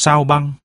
sao băng?